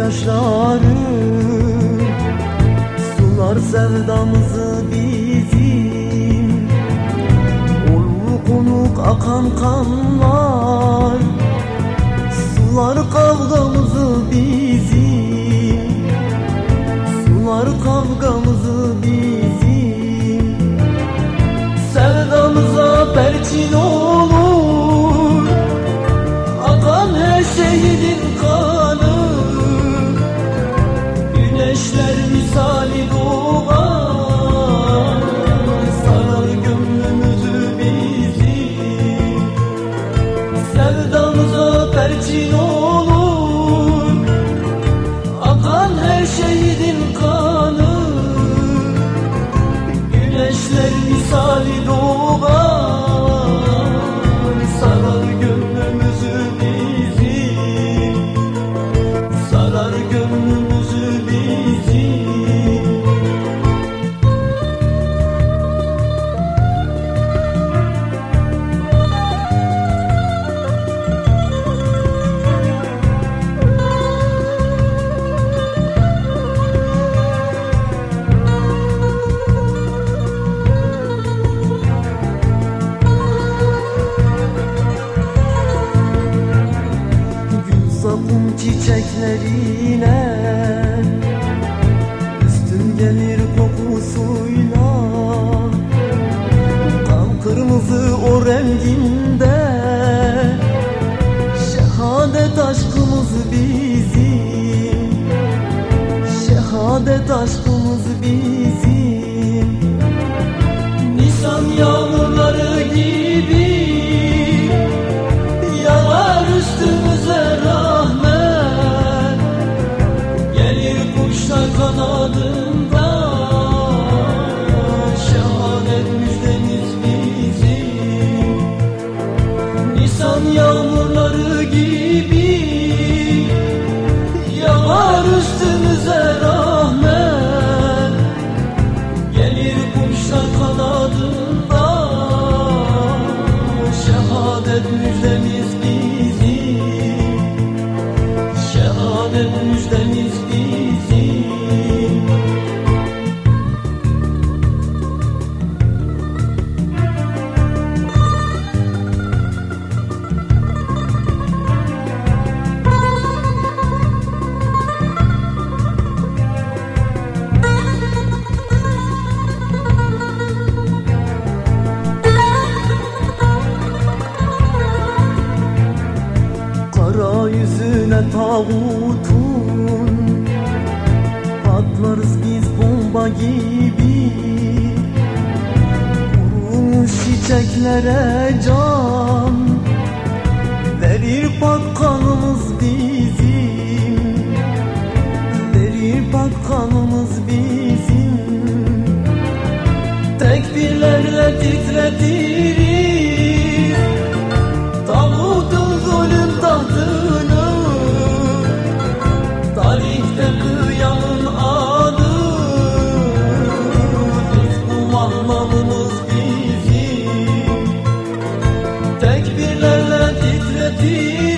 gözyaşları Sular sevdamızı bizim. Olur konuk akan kanlar. Sular kavgamızı bizim. Sular kavgamızı Güneşler misali doğar Sarar gönlümüzü bizim Sevdamıza perçin olur. Akan her şehidin kanı. Güneşler misali doğar çiçeklerine Üstün gelir kokusuyla Kan kırmızı o renginde. Şehadet aşkımız bizim Şehadet aşkımız bizim göğsüne tağutun. Patlarız biz bomba gibi. Kurumuş çiçeklere can. Verir patkanımız bizim. Verir patkanımız bizim. Tekbirlerle titretir. ti